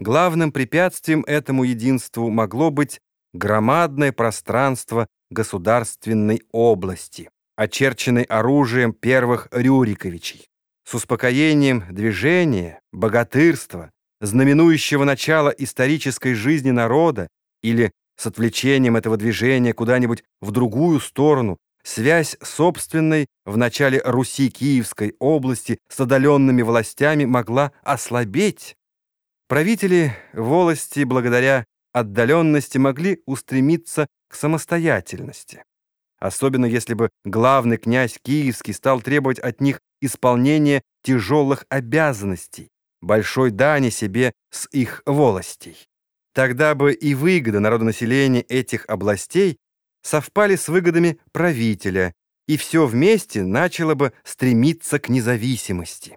Главным препятствием этому единству могло быть громадное пространство государственной области, очерченной оружием первых Рюриковичей. С успокоением движения, богатырства, знаменующего начало исторической жизни народа или с отвлечением этого движения куда-нибудь в другую сторону, связь собственной в начале Руси Киевской области с отдаленными властями могла ослабеть, Правители волости благодаря отдаленности могли устремиться к самостоятельности. Особенно если бы главный князь Киевский стал требовать от них исполнения тяжелых обязанностей, большой дани себе с их волостей. Тогда бы и выгоды народонаселения этих областей совпали с выгодами правителя, и все вместе начало бы стремиться к независимости.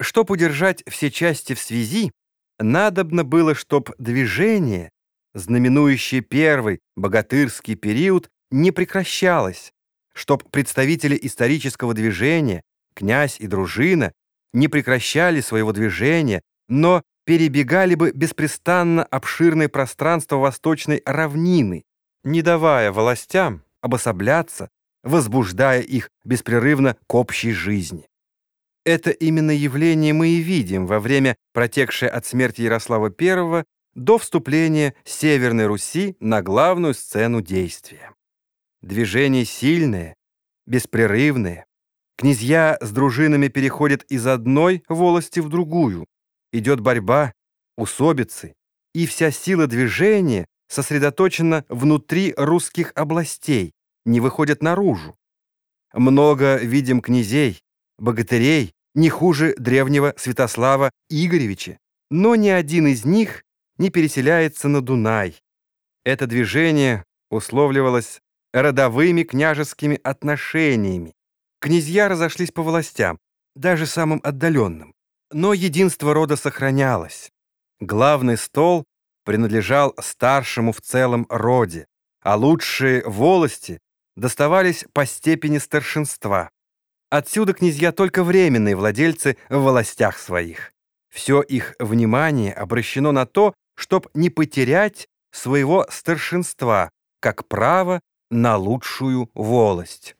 Чтоб удержать все части в связи, Надобно было, чтоб движение, знаменующее первый богатырский период, не прекращалось, чтоб представители исторического движения, князь и дружина, не прекращали своего движения, но перебегали бы беспрестанно обширное пространство восточной равнины, не давая властям обособляться, возбуждая их беспрерывно к общей жизни. Это именно явление мы и видим во время протекшее от смерти Ярослава I до вступления Северной Руси на главную сцену действия. Движение сильное, беспрерывное. Князья с дружинами переходят из одной волости в другую. Идет борьба, усобицы, и вся сила движения сосредоточена внутри русских областей, не выходят наружу. Много видим князей, богатырей, не хуже древнего Святослава Игоревича, но ни один из них не переселяется на Дунай. Это движение условливалось родовыми княжескими отношениями. Князья разошлись по властям, даже самым отдаленным. Но единство рода сохранялось. Главный стол принадлежал старшему в целом роде, а лучшие волости доставались по степени старшинства. Отсюда князья только временные владельцы в властях своих. Все их внимание обращено на то, чтобы не потерять своего старшинства, как право на лучшую волость.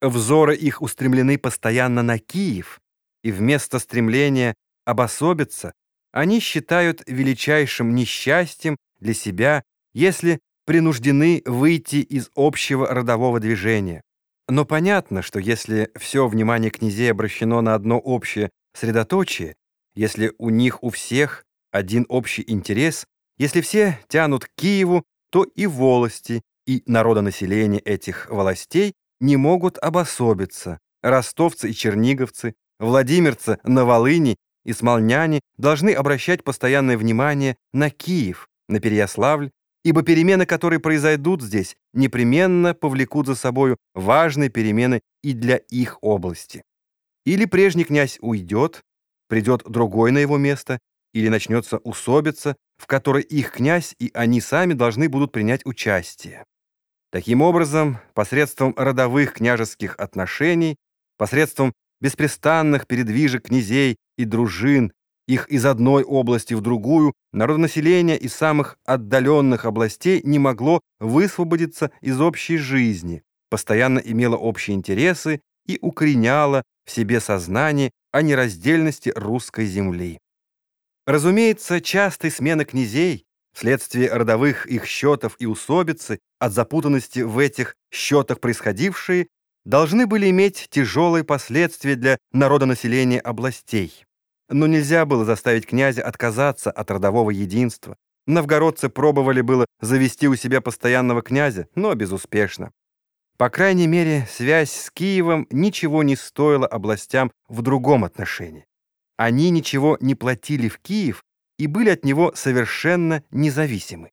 Взоры их устремлены постоянно на Киев, и вместо стремления обособиться, они считают величайшим несчастьем для себя, если принуждены выйти из общего родового движения. Но понятно, что если все внимание князей обращено на одно общее средоточие, если у них у всех один общий интерес, если все тянут к Киеву, то и волости, и народонаселение этих властей не могут обособиться. Ростовцы и черниговцы, владимирцы на Волыни и смолняне должны обращать постоянное внимание на Киев, на Переяславль, ибо перемены, которые произойдут здесь, непременно повлекут за собою важные перемены и для их области. Или прежний князь уйдет, придет другой на его место, или начнется усобица, в которой их князь и они сами должны будут принять участие. Таким образом, посредством родовых княжеских отношений, посредством беспрестанных передвижек князей и дружин их из одной области в другую, народонаселение из самых отдаленных областей не могло высвободиться из общей жизни, постоянно имело общие интересы и укореняло в себе сознание о нераздельности русской земли. Разумеется, частые смены князей, вследствие родовых их счетов и усобицы, от запутанности в этих счетах происходившие, должны были иметь тяжелые последствия для народонаселения областей. Но нельзя было заставить князя отказаться от родового единства. Новгородцы пробовали было завести у себя постоянного князя, но безуспешно. По крайней мере, связь с Киевом ничего не стоила областям в другом отношении. Они ничего не платили в Киев и были от него совершенно независимы.